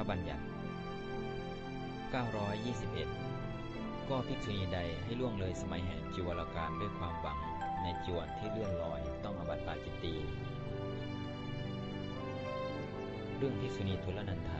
ระบัญญัติ 921 ก็ภิกษุณีใดให้ล่วงเลยสมัยแห่งจิวรการด้วยความหวังในจีวรที่เลื่อนลอยต้องอบัติปาจิตตี เรื่องภิกษุณีทุลนันธา